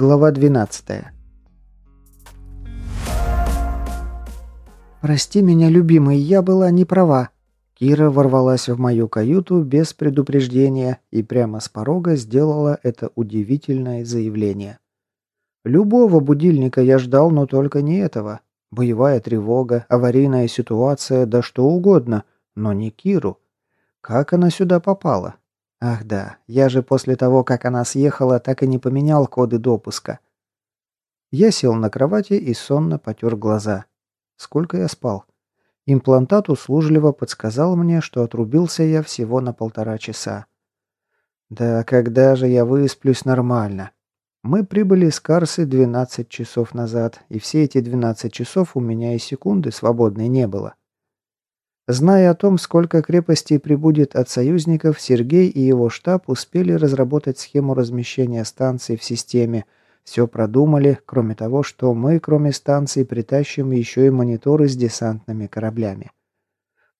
Глава 12. «Прости меня, любимый, я была не права». Кира ворвалась в мою каюту без предупреждения и прямо с порога сделала это удивительное заявление. Любого будильника я ждал, но только не этого. Боевая тревога, аварийная ситуация, да что угодно, но не Киру. Как она сюда попала? Ах да, я же после того, как она съехала, так и не поменял коды допуска. Я сел на кровати и сонно потер глаза. Сколько я спал? Имплантат услужливо подсказал мне, что отрубился я всего на полтора часа. Да когда же я высплюсь нормально? Мы прибыли из Карсы 12 часов назад, и все эти 12 часов у меня и секунды свободной не было. Зная о том, сколько крепостей прибудет от союзников, Сергей и его штаб успели разработать схему размещения станций в системе. Все продумали, кроме того, что мы, кроме станций, притащим еще и мониторы с десантными кораблями.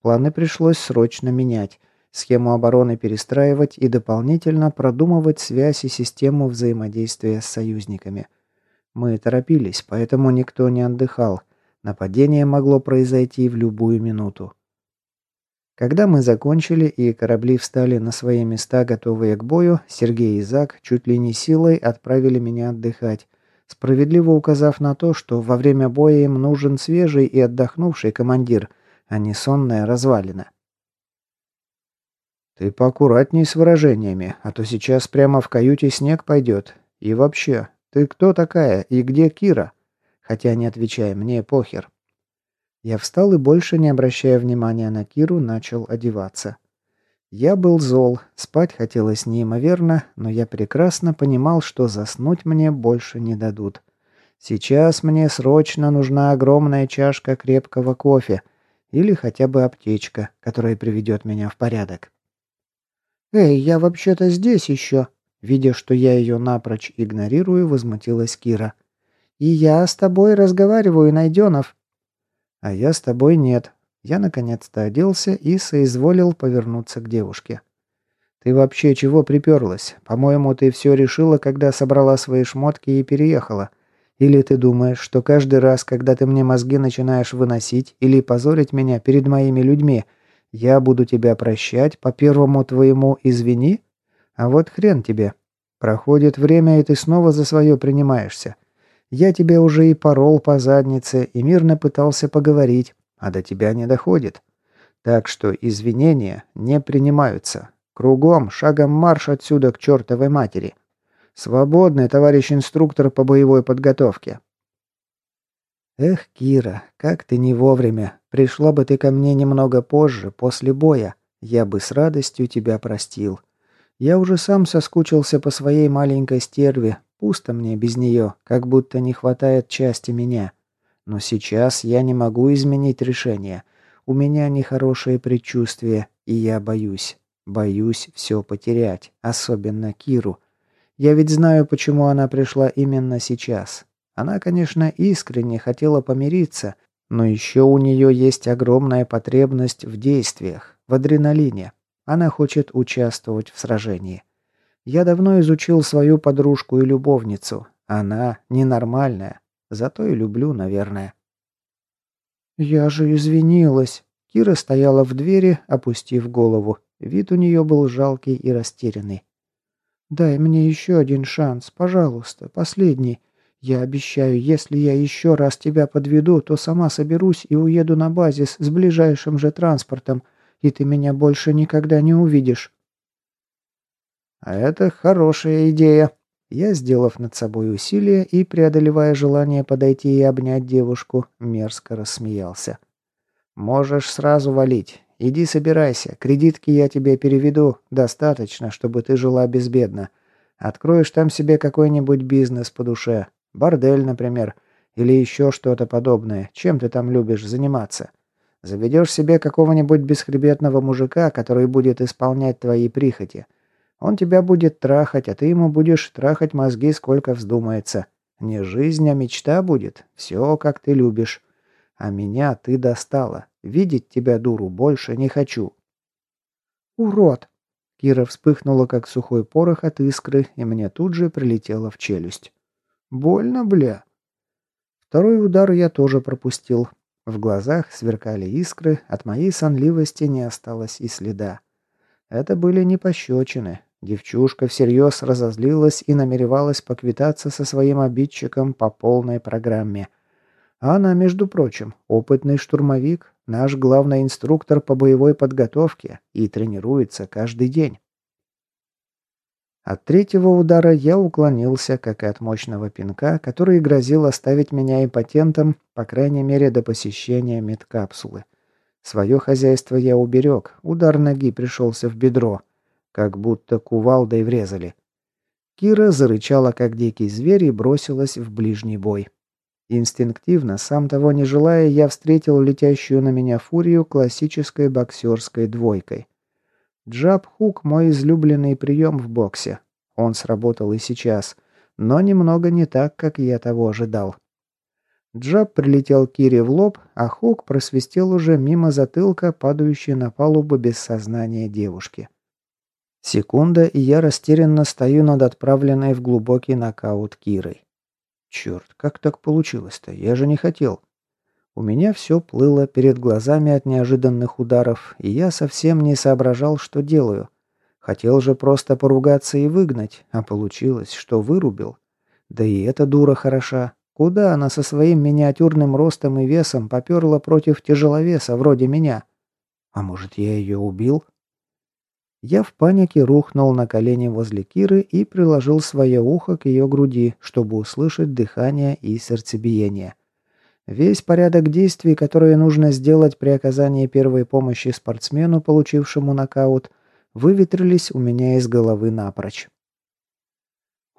Планы пришлось срочно менять, схему обороны перестраивать и дополнительно продумывать связь и систему взаимодействия с союзниками. Мы торопились, поэтому никто не отдыхал. Нападение могло произойти в любую минуту. Когда мы закончили и корабли встали на свои места, готовые к бою, Сергей и Зак чуть ли не силой отправили меня отдыхать, справедливо указав на то, что во время боя им нужен свежий и отдохнувший командир, а не сонная развалина. «Ты поаккуратней с выражениями, а то сейчас прямо в каюте снег пойдет. И вообще, ты кто такая и где Кира?» Хотя, не отвечай, мне похер. Я встал и, больше не обращая внимания на Киру, начал одеваться. Я был зол, спать хотелось неимоверно, но я прекрасно понимал, что заснуть мне больше не дадут. Сейчас мне срочно нужна огромная чашка крепкого кофе или хотя бы аптечка, которая приведет меня в порядок. «Эй, я вообще-то здесь еще!» Видя, что я ее напрочь игнорирую, возмутилась Кира. «И я с тобой разговариваю, Найденов. А я с тобой нет. Я наконец-то оделся и соизволил повернуться к девушке. Ты вообще чего приперлась? По-моему, ты все решила, когда собрала свои шмотки и переехала. Или ты думаешь, что каждый раз, когда ты мне мозги начинаешь выносить или позорить меня перед моими людьми, я буду тебя прощать по первому твоему «извини»? А вот хрен тебе. Проходит время, и ты снова за свое принимаешься. Я тебе уже и порол по заднице, и мирно пытался поговорить, а до тебя не доходит. Так что извинения не принимаются. Кругом, шагом марш отсюда к чертовой матери. Свободный, товарищ инструктор по боевой подготовке. Эх, Кира, как ты не вовремя. Пришла бы ты ко мне немного позже, после боя. Я бы с радостью тебя простил. Я уже сам соскучился по своей маленькой стерве, Пусто мне без нее, как будто не хватает части меня. Но сейчас я не могу изменить решение. У меня нехорошее предчувствие, и я боюсь. Боюсь все потерять, особенно Киру. Я ведь знаю, почему она пришла именно сейчас. Она, конечно, искренне хотела помириться, но еще у нее есть огромная потребность в действиях, в адреналине. Она хочет участвовать в сражении. Я давно изучил свою подружку и любовницу. Она ненормальная. Зато и люблю, наверное. Я же извинилась. Кира стояла в двери, опустив голову. Вид у нее был жалкий и растерянный. «Дай мне еще один шанс, пожалуйста, последний. Я обещаю, если я еще раз тебя подведу, то сама соберусь и уеду на базис с ближайшим же транспортом, и ты меня больше никогда не увидишь». А это хорошая идея. Я, сделав над собой усилие и преодолевая желание подойти и обнять девушку, мерзко рассмеялся. «Можешь сразу валить. Иди собирайся. Кредитки я тебе переведу. Достаточно, чтобы ты жила безбедно. Откроешь там себе какой-нибудь бизнес по душе. Бордель, например. Или еще что-то подобное. Чем ты там любишь заниматься? Заведешь себе какого-нибудь бесхребетного мужика, который будет исполнять твои прихоти. Он тебя будет трахать, а ты ему будешь трахать мозги, сколько вздумается. Не жизнь, а мечта будет. Все, как ты любишь. А меня ты достала. Видеть тебя, дуру, больше не хочу». «Урод!» Кира вспыхнула, как сухой порох от искры, и мне тут же прилетела в челюсть. Больно, бля. Второй удар я тоже пропустил. В глазах сверкали искры, от моей сонливости не осталось и следа. Это были не пощечины. Девчушка всерьез разозлилась и намеревалась поквитаться со своим обидчиком по полной программе. Она, между прочим, опытный штурмовик, наш главный инструктор по боевой подготовке и тренируется каждый день. От третьего удара я уклонился, как и от мощного пинка, который грозил оставить меня импотентом, по крайней мере, до посещения медкапсулы. Свое хозяйство я уберег, удар ноги пришелся в бедро, как будто кувалдой врезали. Кира зарычала, как дикий зверь, и бросилась в ближний бой. Инстинктивно, сам того не желая, я встретил летящую на меня фурию классической боксерской двойкой. Джаб-хук – мой излюбленный прием в боксе. Он сработал и сейчас, но немного не так, как я того ожидал. Джаб прилетел Кире в лоб, а хук просвистел уже мимо затылка, падающей на палубу без сознания девушки. Секунда, и я растерянно стою над отправленной в глубокий нокаут Кирой. Черт, как так получилось-то? Я же не хотел. У меня все плыло перед глазами от неожиданных ударов, и я совсем не соображал, что делаю. Хотел же просто поругаться и выгнать, а получилось, что вырубил. Да и эта дура хороша. Куда она со своим миниатюрным ростом и весом поперла против тяжеловеса вроде меня? А может, я ее убил? Я в панике рухнул на колени возле Киры и приложил свое ухо к ее груди, чтобы услышать дыхание и сердцебиение. Весь порядок действий, которые нужно сделать при оказании первой помощи спортсмену, получившему нокаут, выветрились у меня из головы напрочь.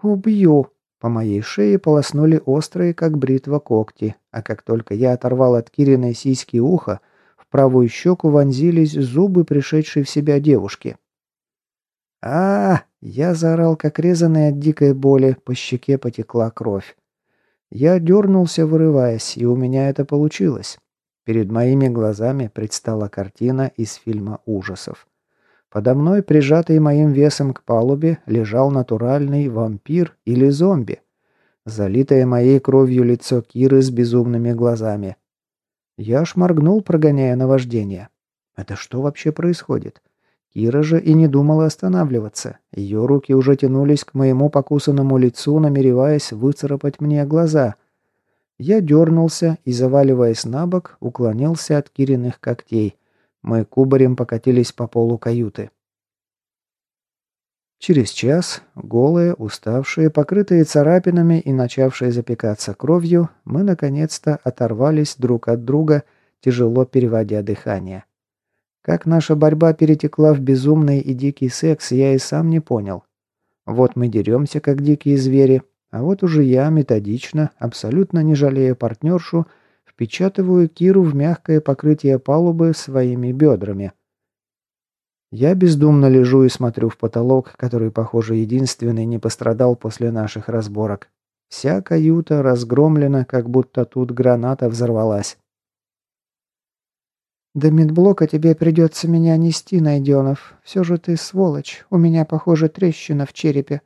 «Убью!» По моей шее полоснули острые, как бритва, когти, а как только я оторвал от Кириной сиськи ухо, в правую щеку вонзились зубы пришедшей в себя девушки. А, Я заорал, как резанный от дикой боли, по щеке потекла кровь. Я дернулся, вырываясь, и у меня это получилось. Перед моими глазами предстала картина из фильма ужасов. Подо мной, прижатый моим весом к палубе, лежал натуральный вампир или зомби. Залитое моей кровью лицо Киры с безумными глазами. Я шморгнул, прогоняя наваждение. Это что вообще происходит? Кира же и не думала останавливаться. Ее руки уже тянулись к моему покусанному лицу, намереваясь выцарапать мне глаза. Я дернулся и, заваливаясь на бок, уклонился от Кириных когтей. Мы кубарем покатились по полу каюты. Через час, голые, уставшие, покрытые царапинами и начавшие запекаться кровью, мы наконец-то оторвались друг от друга, тяжело переводя дыхание. Как наша борьба перетекла в безумный и дикий секс, я и сам не понял. Вот мы деремся, как дикие звери, а вот уже я методично, абсолютно не жалея партнершу, впечатываю Киру в мягкое покрытие палубы своими бедрами. Я бездумно лежу и смотрю в потолок, который, похоже, единственный не пострадал после наших разборок. Вся каюта разгромлена, как будто тут граната взорвалась. «До медблока тебе придется меня нести, Найденов. Все же ты сволочь. У меня, похоже, трещина в черепе».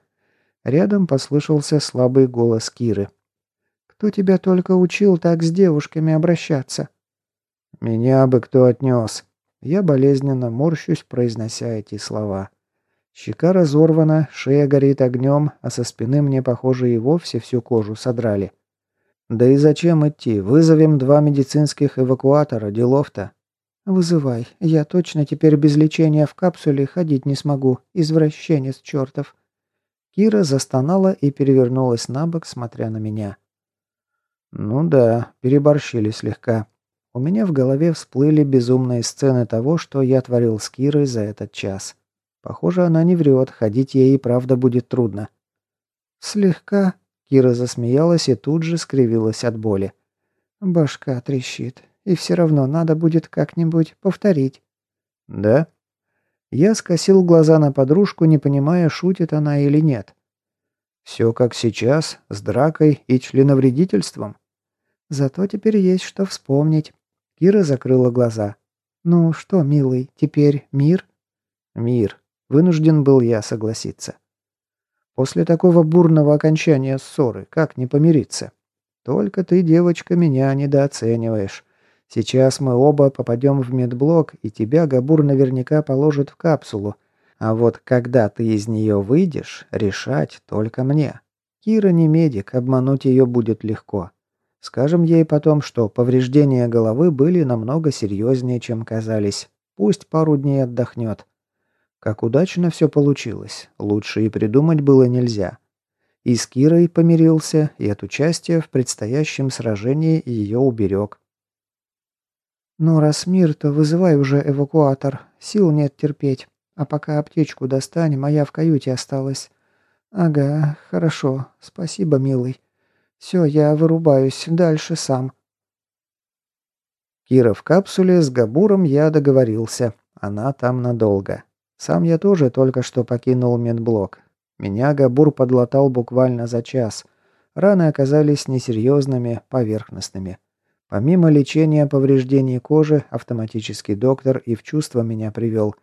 Рядом послышался слабый голос Киры. «Кто тебя только учил так с девушками обращаться?» «Меня бы кто отнес». Я болезненно морщусь, произнося эти слова. Щека разорвана, шея горит огнем, а со спины мне, похоже, и вовсе всю кожу содрали. Да и зачем идти? Вызовем два медицинских эвакуатора, делов-то. «Вызывай. Я точно теперь без лечения в капсуле ходить не смогу. Извращенец чертов». Кира застонала и перевернулась на бок, смотря на меня. «Ну да, переборщили слегка. У меня в голове всплыли безумные сцены того, что я творил с Кирой за этот час. Похоже, она не врет, ходить ей и правда будет трудно». «Слегка», — Кира засмеялась и тут же скривилась от боли. «Башка трещит. И все равно надо будет как-нибудь повторить». «Да?» Я скосил глаза на подружку, не понимая, шутит она или нет. «Все как сейчас, с дракой и членовредительством?» «Зато теперь есть что вспомнить». Кира закрыла глаза. «Ну что, милый, теперь мир?» «Мир», — вынужден был я согласиться. После такого бурного окончания ссоры, как не помириться? Только ты, девочка, меня недооцениваешь. Сейчас мы оба попадем в медблок, и тебя Габур наверняка положит в капсулу. А вот когда ты из нее выйдешь, решать только мне. Кира не медик, обмануть ее будет легко. Скажем ей потом, что повреждения головы были намного серьезнее, чем казались. Пусть пару дней отдохнет. Как удачно все получилось. Лучше и придумать было нельзя. И с Кирой помирился, и от участия в предстоящем сражении ее уберег. «Ну, раз мир, то вызывай уже эвакуатор. Сил нет терпеть. А пока аптечку достань, моя в каюте осталась. Ага, хорошо. Спасибо, милый. Все, я вырубаюсь. Дальше сам. Кира в капсуле, с Габуром я договорился. Она там надолго. Сам я тоже только что покинул медблок. Меня Габур подлатал буквально за час. Раны оказались несерьезными, поверхностными. Помимо лечения повреждений кожи, автоматический доктор и в чувство меня привел.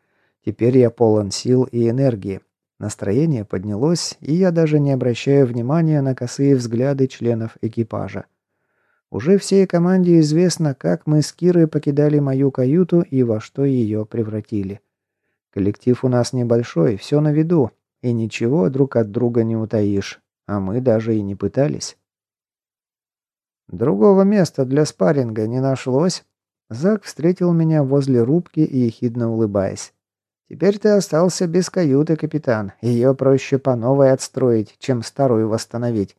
Теперь я полон сил и энергии. Настроение поднялось, и я даже не обращаю внимания на косые взгляды членов экипажа. Уже всей команде известно, как мы с Кирой покидали мою каюту и во что ее превратили. Коллектив у нас небольшой, все на виду, и ничего друг от друга не утаишь, а мы даже и не пытались. Другого места для спарринга не нашлось. Зак встретил меня возле рубки и ехидно улыбаясь. Теперь ты остался без каюты, капитан. Ее проще по новой отстроить, чем старую восстановить.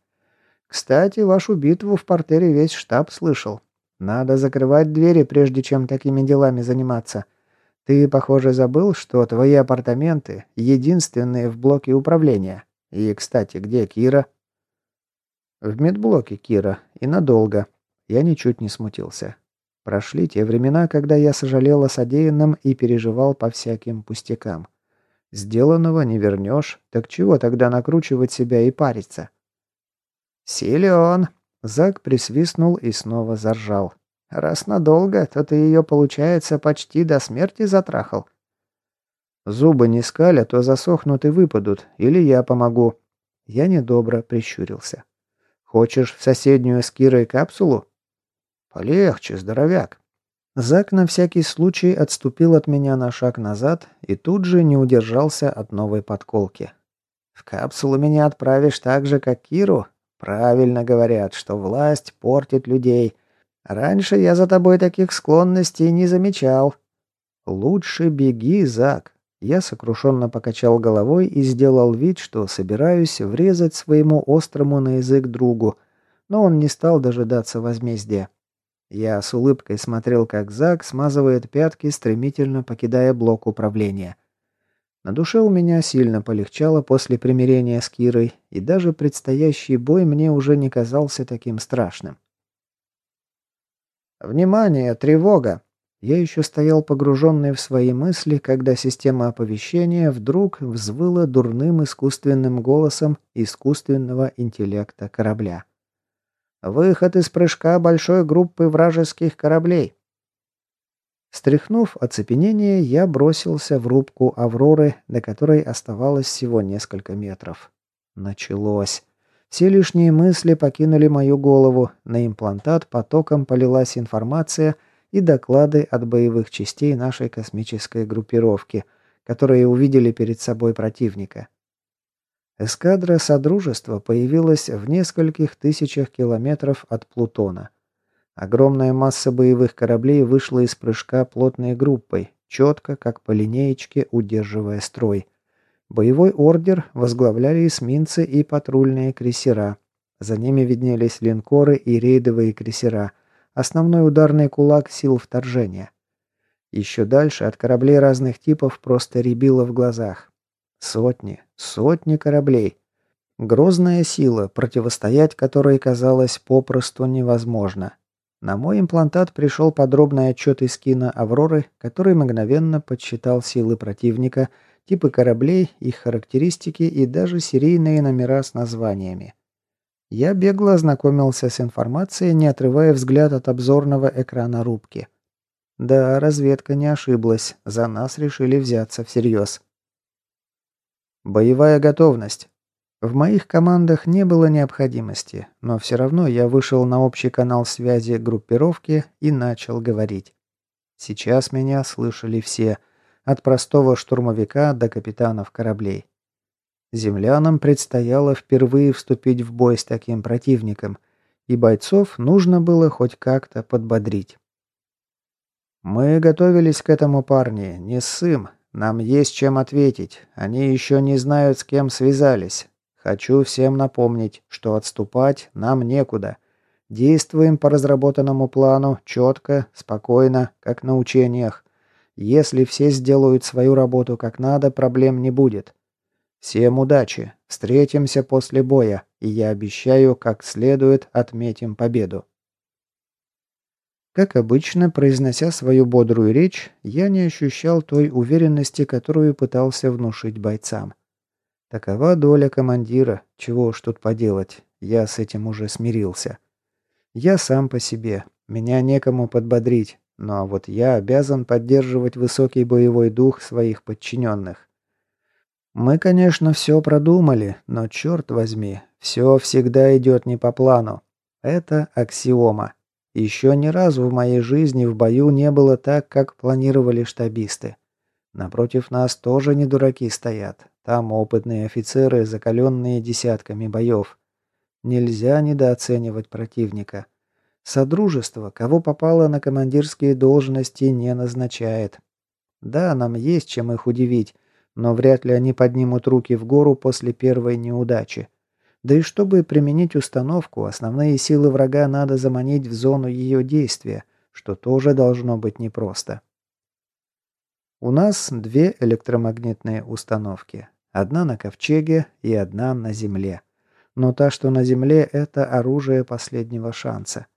Кстати, вашу битву в портере весь штаб слышал. Надо закрывать двери, прежде чем такими делами заниматься. Ты, похоже, забыл, что твои апартаменты единственные в блоке управления. И, кстати, где Кира? В медблоке Кира. И надолго. Я ничуть не смутился. Прошли те времена, когда я сожалел о содеянном и переживал по всяким пустякам. Сделанного не вернешь, так чего тогда накручивать себя и париться? «Силен!» Зак присвистнул и снова заржал. «Раз надолго, то ты ее, получается, почти до смерти затрахал». «Зубы не скалят, то засохнут и выпадут, или я помогу». Я недобро прищурился. «Хочешь в соседнюю с Кирой капсулу?» «Полегче, здоровяк». Зак на всякий случай отступил от меня на шаг назад и тут же не удержался от новой подколки. «В капсулу меня отправишь так же, как Киру? Правильно говорят, что власть портит людей. Раньше я за тобой таких склонностей не замечал». «Лучше беги, Зак». Я сокрушенно покачал головой и сделал вид, что собираюсь врезать своему острому на язык другу, но он не стал дожидаться возмездия. Я с улыбкой смотрел, как Зак смазывает пятки, стремительно покидая блок управления. На душе у меня сильно полегчало после примирения с Кирой, и даже предстоящий бой мне уже не казался таким страшным. «Внимание! Тревога!» Я еще стоял погруженный в свои мысли, когда система оповещения вдруг взвыла дурным искусственным голосом искусственного интеллекта корабля. Выход из прыжка большой группы вражеских кораблей. Стряхнув оцепенение, я бросился в рубку «Авроры», до которой оставалось всего несколько метров. Началось. Все лишние мысли покинули мою голову, на имплантат потоком полилась информация и доклады от боевых частей нашей космической группировки, которые увидели перед собой противника. Эскадра Содружества появилась в нескольких тысячах километров от Плутона. Огромная масса боевых кораблей вышла из прыжка плотной группой, четко, как по линеечке, удерживая строй. Боевой ордер возглавляли эсминцы и патрульные крейсера. За ними виднелись линкоры и рейдовые крейсера, основной ударный кулак сил вторжения. Еще дальше от кораблей разных типов просто рябило в глазах. Сотни, сотни кораблей. Грозная сила, противостоять которой казалось попросту невозможно. На мой имплантат пришел подробный отчет из кино «Авроры», который мгновенно подсчитал силы противника, типы кораблей, их характеристики и даже серийные номера с названиями. Я бегло ознакомился с информацией, не отрывая взгляд от обзорного экрана рубки. Да, разведка не ошиблась, за нас решили взяться всерьез. Боевая готовность. В моих командах не было необходимости, но все равно я вышел на общий канал связи группировки и начал говорить. Сейчас меня слышали все, от простого штурмовика до капитанов кораблей. Землянам предстояло впервые вступить в бой с таким противником, и бойцов нужно было хоть как-то подбодрить. «Мы готовились к этому, парни, не ссым. Нам есть чем ответить. Они еще не знают, с кем связались. Хочу всем напомнить, что отступать нам некуда. Действуем по разработанному плану, четко, спокойно, как на учениях. Если все сделают свою работу как надо, проблем не будет. Всем удачи. Встретимся после боя, и я обещаю, как следует отметим победу. Как обычно, произнося свою бодрую речь, я не ощущал той уверенности, которую пытался внушить бойцам. Такова доля командира, чего уж тут поделать, я с этим уже смирился. Я сам по себе, меня некому подбодрить, но вот я обязан поддерживать высокий боевой дух своих подчиненных. Мы, конечно, все продумали, но черт возьми, все всегда идет не по плану. Это аксиома. Еще ни разу в моей жизни в бою не было так, как планировали штабисты. Напротив нас тоже не дураки стоят. Там опытные офицеры, закаленные десятками боев. Нельзя недооценивать противника. Содружество, кого попало на командирские должности, не назначает. Да, нам есть чем их удивить, но вряд ли они поднимут руки в гору после первой неудачи. Да и чтобы применить установку, основные силы врага надо заманить в зону ее действия, что тоже должно быть непросто. У нас две электромагнитные установки. Одна на ковчеге и одна на земле. Но та, что на земле, это оружие последнего шанса.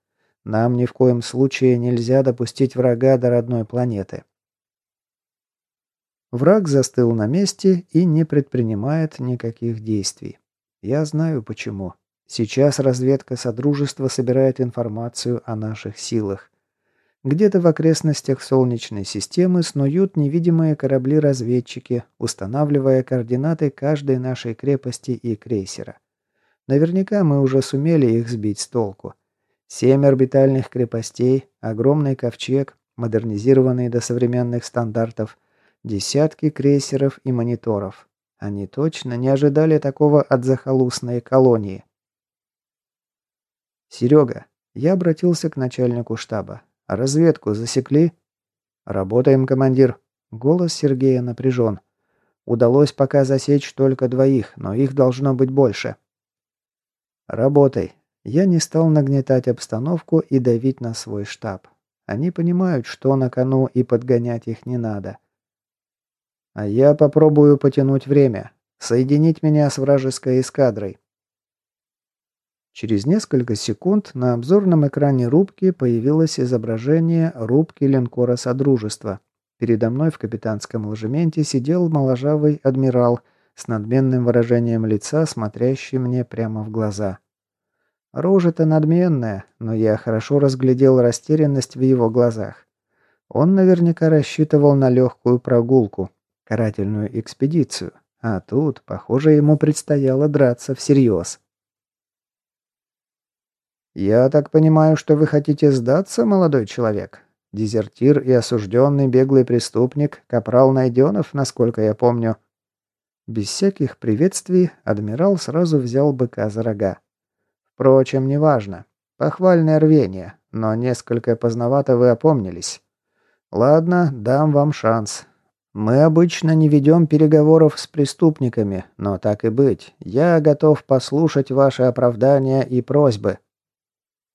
Нам ни в коем случае нельзя допустить врага до родной планеты. Враг застыл на месте и не предпринимает никаких действий. Я знаю почему. Сейчас разведка Содружества собирает информацию о наших силах. Где-то в окрестностях Солнечной системы снуют невидимые корабли-разведчики, устанавливая координаты каждой нашей крепости и крейсера. Наверняка мы уже сумели их сбить с толку. Семь орбитальных крепостей, огромный ковчег, модернизированный до современных стандартов, десятки крейсеров и мониторов. Они точно не ожидали такого от захолустной колонии. «Серега», я обратился к начальнику штаба. «Разведку засекли?» «Работаем, командир». Голос Сергея напряжен. «Удалось пока засечь только двоих, но их должно быть больше». «Работай». Я не стал нагнетать обстановку и давить на свой штаб. Они понимают, что на кону и подгонять их не надо. А я попробую потянуть время. Соединить меня с вражеской эскадрой. Через несколько секунд на обзорном экране рубки появилось изображение рубки линкора Содружества. Передо мной в капитанском ложементе сидел моложавый адмирал с надменным выражением лица, смотрящий мне прямо в глаза. Рожа-то надменная, но я хорошо разглядел растерянность в его глазах. Он наверняка рассчитывал на легкую прогулку, карательную экспедицию, а тут, похоже, ему предстояло драться всерьез. «Я так понимаю, что вы хотите сдаться, молодой человек? Дезертир и осужденный беглый преступник, капрал Найденов, насколько я помню». Без всяких приветствий адмирал сразу взял быка за рога. Впрочем, неважно. Похвальное рвение, но несколько поздновато вы опомнились. Ладно, дам вам шанс. Мы обычно не ведем переговоров с преступниками, но так и быть, я готов послушать ваши оправдания и просьбы.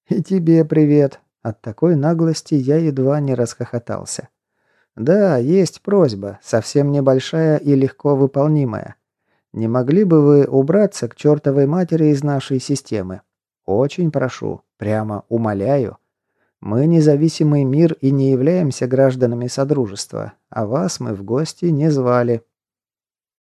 И тебе привет. От такой наглости я едва не расхохотался. Да, есть просьба, совсем небольшая и легко выполнимая. Не могли бы вы убраться к чертовой матери из нашей системы? Очень прошу, прямо умоляю. Мы независимый мир и не являемся гражданами Содружества, а вас мы в гости не звали.